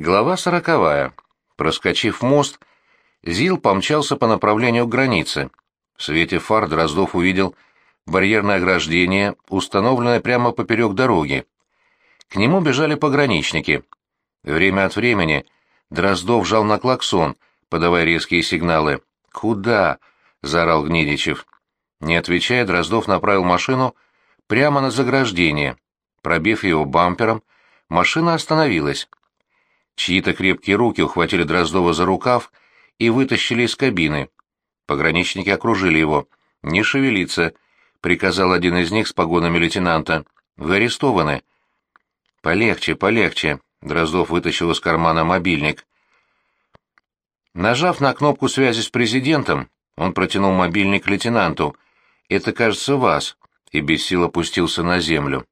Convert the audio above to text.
Глава сороковая. Проскочив мост, Зил помчался по направлению к границе. В свете фар Дроздов увидел барьерное ограждение, установленное прямо поперек дороги. К нему бежали пограничники. Время от времени Дроздов жал на клаксон, подавая резкие сигналы. «Куда?» — заорал Гнедичев. Не отвечая, Дроздов направил машину прямо на заграждение. Пробив его бампером, машина остановилась. Чьи-то крепкие руки ухватили Дроздова за рукав и вытащили из кабины. Пограничники окружили его. «Не шевелиться», — приказал один из них с погонами лейтенанта. «Вы арестованы». «Полегче, полегче», — Дроздов вытащил из кармана мобильник. Нажав на кнопку связи с президентом, он протянул мобильник лейтенанту. «Это, кажется, вас», и без сил опустился на землю.